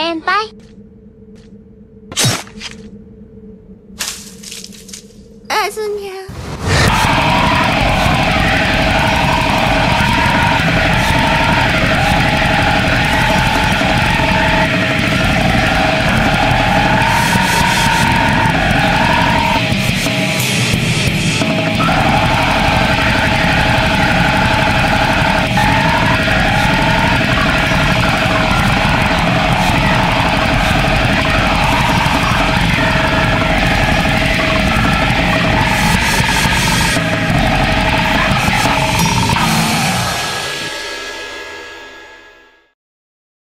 Stand by. As in.